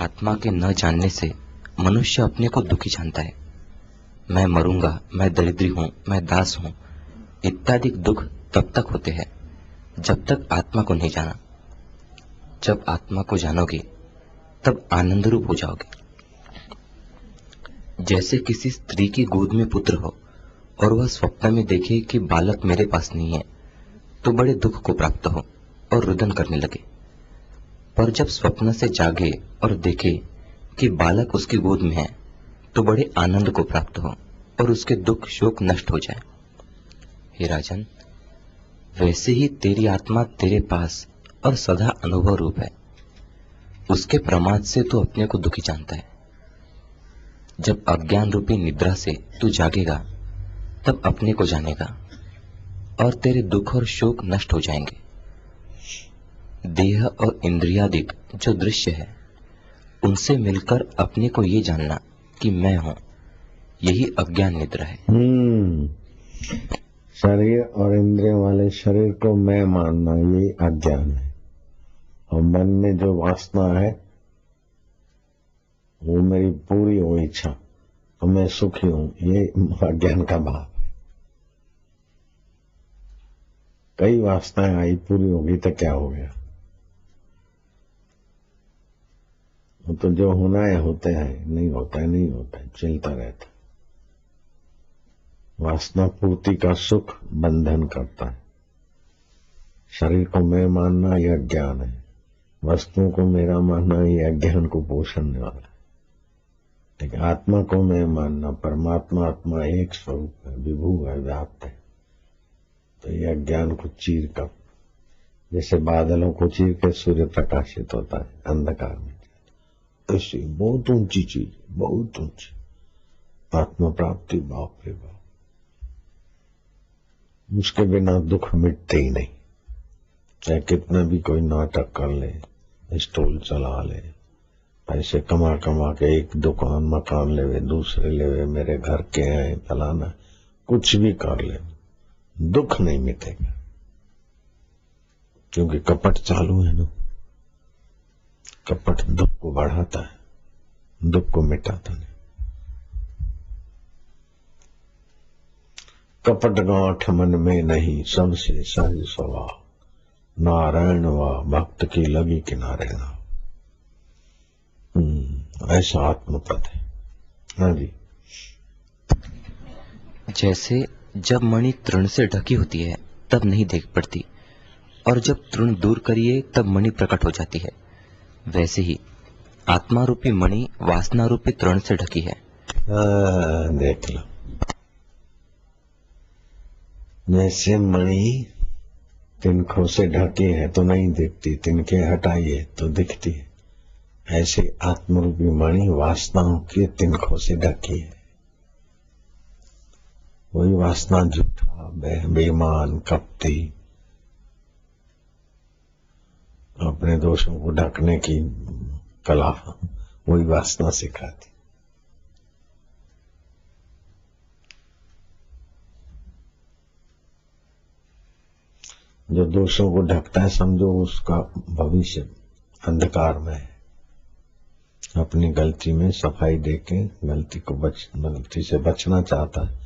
आत्मा के न जानने से मनुष्य अपने को दुखी जानता है। मैं मरूँगा, मैं दरिद्री हूँ, मैं दास हूँ, इत्यादि दुख तब तक होते हैं, जब तक आत्मा को नहीं जाना। जब आत्मा को जानोगे, तब आनंद रूप हो जाओगे। जैसे किसी स्त्री की गोद में पुत्र हो, और वह स्वप्न में देखे कि बालक मेरे पास नहीं है तो बड़े दुख को प्राप्त हो और रुदन करने लगे। पर जब स्वप्न से जागे और देखे कि बालक उसकी गोद में है तो बड़े आनंद को प्राप्त हो और उसके दुख शोक नष्ट हो जाए। हे राजन, वैसे ही तेरी आत्मा तेरे पास और सदा अनुभव रूप है। उसके प्रमाद से तू अपने को दुखी जानता है। जब अज्ञान रूपी निद्रा से तू जागेगा, तब अपने को जानेगा और तेरे दुख और शोक नष्ट हो जाएँगे। देह और इंद्रियादिक जो दृश्य है, उनसे मिलकर अपने को ये जानना कि मैं हूँ। यही अज्ञान निद्रा है। हम्म। शरीर और इंद्रिय वाले शरीर को मैं मानना, ये अज्ञान है। और मन में जो वासना है, वो मेरी पूरी हो इच्छा तो मैं सुखी हूँ। ये अज्ञान का भाव है। कई वासनाएँ आई, पूरी होगी तो क्या हो गया? वो तो जो होना है, होते हैं। नहीं होता है, नहीं होता है। चलता रहता वासना पूर्ति का सुख बंधन करता है। शरीर को मैं मानना यह ज्ञान है। वस्तुओं को मेरा मानना यह अज्ञान को पोषण वाला है। लेकिन आत्मा को मैं मानना, परमात्मा आत्मा एक स्वरूप है, विभू है, व्याप्त है। तो यह ज्ञान को चीर कर, जैसे बादलों को चीर के सूर्य प्रकाशित होता है, अंधकार में। ऐसी बहुत ऊँची चीज़, बहुत ऊँची। आत्म प्राप्ति, बाप रे बाप। उसके बिना दुख मिटते ही नहीं। चाहे कितना भी कोई नाटक कर ले, स्टोल चला ले, पैसे कमा कमा के एक दुकान, मकान लेवे, दूसरे लेवे, मेरे घर के हैं, फलाना, कुछ भी कर ले, दुख नहीं मिटेगा। क्योंकि कपट चालू है ना। कपट दुख को बढ़ाता है, दुख को मिटाता नहीं। कपट गांठ मन में नहीं, सबसे सहज स्वभाव नारायण व भक्त की लगी किनारे ना। ऐसा आत्मपद है। हाँ जी। जैसे जब मणि तृण से ढकी होती है, तब नहीं देख पड़ती, और जब तृण दूर करिए, तब मणि प्रकट हो जाती है। वैसे ही आत्मा रूपी मणि वासना रूपी तृण से ढकी है। आ, देख लो। जैसे मणि तिनखों से ढकी है तो नहीं दिखती तिनके हटाइए तो दिखती है। ऐसे आत्मरूपी मणि वासनाओं के तिनखों से ढकी है। वही वासना झूठा बेमान कपटी अपने दोषों को ढकने की कला वही वासना सिखाती। जो दोषों को ढकता है, समझो उसका भविष्य अंधकार में है। अपनी गलती में सफ़ाई देके गलती को बच, गलती से बचना चाहता है,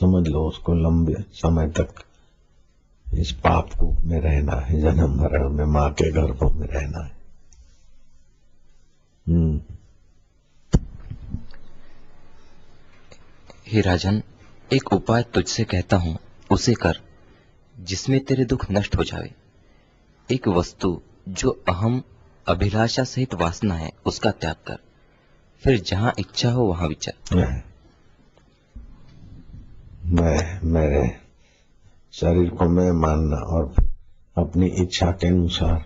समझ लो उसको लंबे समय तक इस पाप को में रहना है जन्म मरण में माँ के गर्भों में रहना है। हम्म। हे राजन एक उपाय तुझसे कहता हूँ उसे कर जिसमें तेरे दुख नष्ट हो जावे। एक वस्तु जो अहम अभिलाषा सहित वासना है उसका त्याग कर। फिर जहाँ इच्छा हो वहाँ विचार। मैं मेरे शरीर को मैं मानना और अपनी इच्छा के अनुसार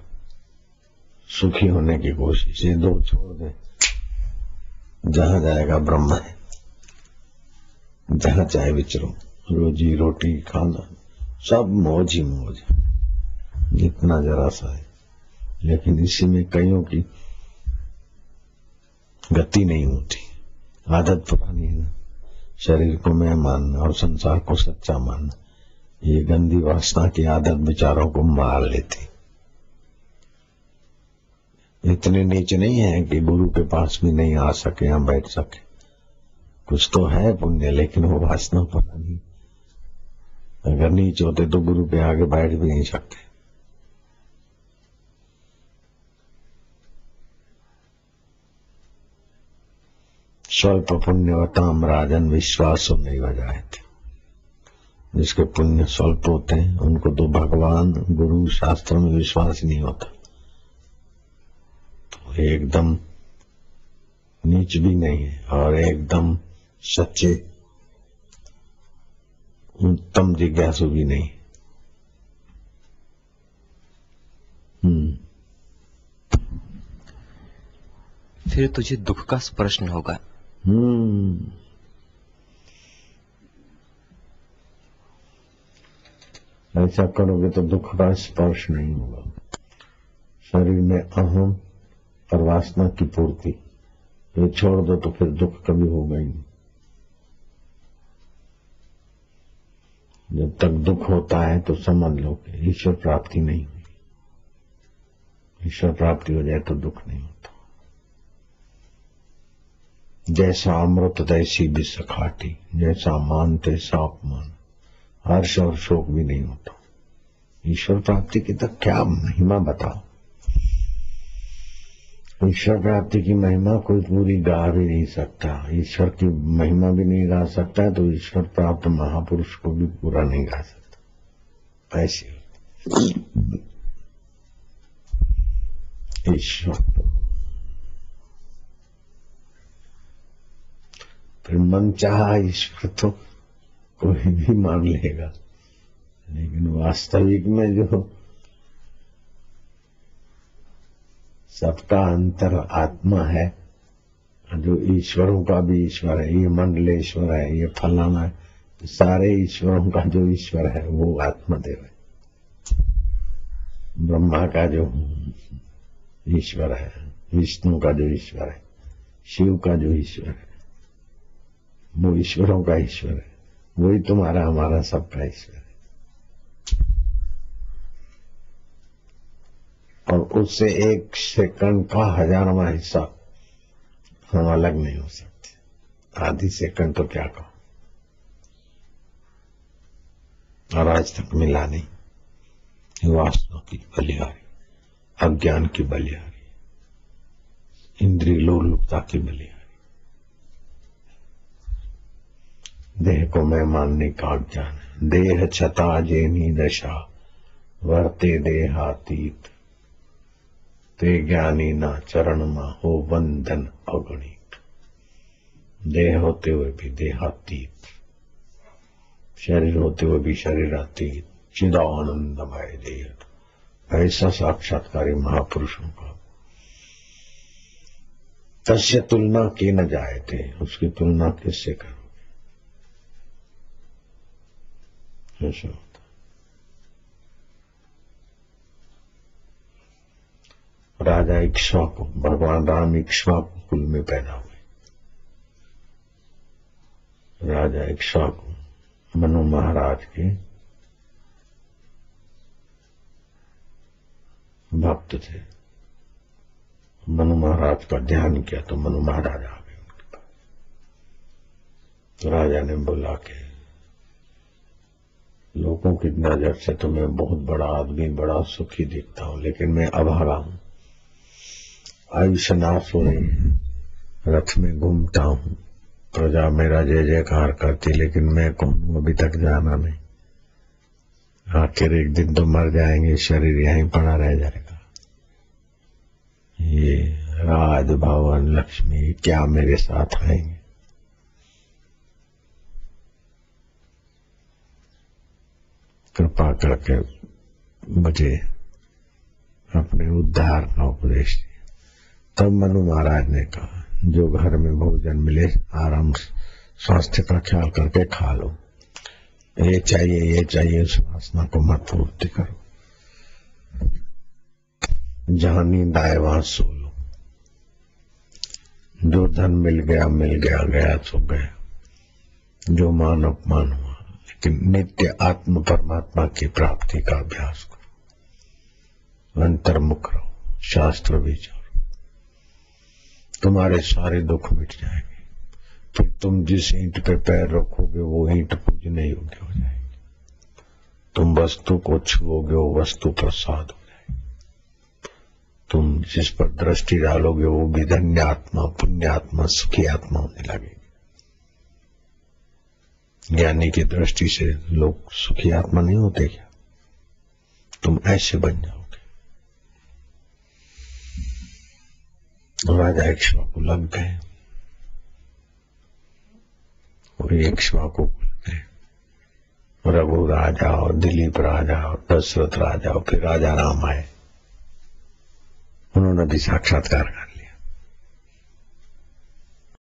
सुखी होने की कोशिश, ये दो छोड़ दे। जहाँ जाएगा ब्रह्म है, जहाँ चाहे विचरो, रोजी रोटी खाना, सब मौज ही मौज जितना जरा सा है। लेकिन इसी में कईयों की गति नहीं होती। आदत पुरानी है शरीर को मैं मानना और संसार को सच्चा मानना। ये गंदी वासना की आदत विचारों को मार लेती। इतने नीच नहीं है कि गुरु के पास भी नहीं आ सके या बैठ सके। कुछ तो है पुण्य, लेकिन वो वासना पता नहीं। अगर नीच होते तो गुरु के आगे बैठ भी नहीं सकते। स्वल्प पुण्यवताम राजन विश्वास नहीं बजाए थे। जिसके पुण्य स्वल्प होते हैं उनको तो भगवान गुरु शास्त्र में विश्वास नहीं होता। तो एकदम नीच भी नहीं है और एकदम सच्चे उत्तम जिज्ञासु भी नहीं। हम्म। फिर तुझे दुख का स्पर्श होगा। हम्म। ऐसा करोगे तो दुख का स्पर्श नहीं होगा। शरीर में अहम और वासना की पूर्ति। ये छोड़ दो तो फिर दुख कभी होगा ही नहीं। जब तक दुख होता है तो समझ लो कि ईश्वर प्राप्ति नहीं हुई ईश्वर प्राप्ति हो जाए तो दुख नहीं होता। जैसा अमृत तैसी भी सखाटी जैसा मान तैसा अपमान। हर्ष और शोक भी नहीं होता। ईश्वर प्राप्ति की तो क्या महिमा बताओ ईश्वर प्राप्ति की महिमा कोई पूरी गा भी नहीं सकता। ईश्वर की महिमा भी नहीं गा सकता तो ईश्वर प्राप्त महापुरुष को भी पूरा नहीं गा सकता। ऐसी ईश्वर। फिर मन चाह ईश्वर तो कोई भी मान लेगा। लेकिन वास्तविक में जो सबका अंतर आत्मा है, जो ईश्वरों का भी ईश्वर है, ये मंडलेश्वर है, ये फलाना है तो सारे ईश्वरों का जो ईश्वर है, वो आत्मदेव है। ब्रह्मा का जो ईश्वर है, विष्णु का जो ईश्वर है, शिव का जो ईश्वर है, वो ईश्वरों का ईश्वर है। वही तुम्हारा, हमारा सबका ईश्वर है। और उससे एक सेकंड का हजारवा हिस्सा हम अलग नहीं हो सकते। आधी सेकंड तो क्या कहो? और आज तक मिला नहीं। वासना की बलिहारी, अज्ञान की बलिहारी, इंद्रिय लोलुपता की बलिहारी। देह को मैं मानने का ज्ञान। देह छता जेनी दशा, वर्ते देहातीत ते ज्ञानी ना चरण मा हो वंदन अगणित देह होते हुए भी देहातीत शरीर होते हुए भी शरीर शरीरातीत चिदानंदमय देह। ऐसा साक्षात्कारी महापुरुषों का। तस्य तुलना की न जाए थे, उसकी तुलना किससे करोगे ऐसा होता राजा इक्ष्वाकु भगवान राम इक्ष्वाकु कुल में पैदा हुए। राजा इक्ष्वाकु मनु महाराज के भक्त थे। मनु महाराज का ध्यान किया तो मनु महाराज आ गए उनके पास। राजा ने बोला कि लोगों की नज़र से तो मैं बहुत बड़ा आदमी, बड़ा सुखी दिखता हूँ, लेकिन मैं अभागा हूँ। आयुष नाश हो रही रथ में घूमता हूँ। प्रजा मेरा जय जयकार करती, लेकिन मैं कौन अभी तक जाना नहीं। आखिर एक दिन तो मर जाएँगे, शरीर यहीं पड़ा रह जाएगा। ये राज भवन लक्ष्मी क्या मेरे साथ आएँगे? कृपा करके मुझे अपने उद्धार का उपदेश दिया तब मनु महाराज ने कहा, जो घर में भोजन मिले, आराम स्वास्थ्य का ख्याल करके खा लो। ये चाहिए ये चाहिए, उस वासना को मत पूर्ति करो। जहाँ नींद आए, वहाँ सो लो। जो धन मिल गया मिल गया गया सो गया। जो मान, अपमान हुआ लेकिन नित्य आत्म परमात्मा की प्राप्ति का अभ्यास करो। अंतर्मुख रहो, शास्त्र विचारो। तुम्हारे सारे दुख मिट जाएँगे। फिर तुम जिस ईंट पे पैर रखोगे, वो ईंट पूजने योग्य हो जाएगी। तुम वस्तु को छुओगे, वो वस्तु प्रसाद हो जाएगी। तुम जिस पर दृष्टि डालोगे, वो भी धन्यात्मा पुण्यात्मा, सुखी आत्मा होने लगेगी। ज्ञानी की दृष्टि से लोग सुखी आत्मा नहीं होते क्या? तुम ऐसे बन जाओगे। राजा इक्ष्वा लग गए। और इक्ष्वा को गए रघु राजा और दिलीप राजा और दशरथ राजा और फिर राजा राम आए। उन्होंने भी साक्षात्कार करा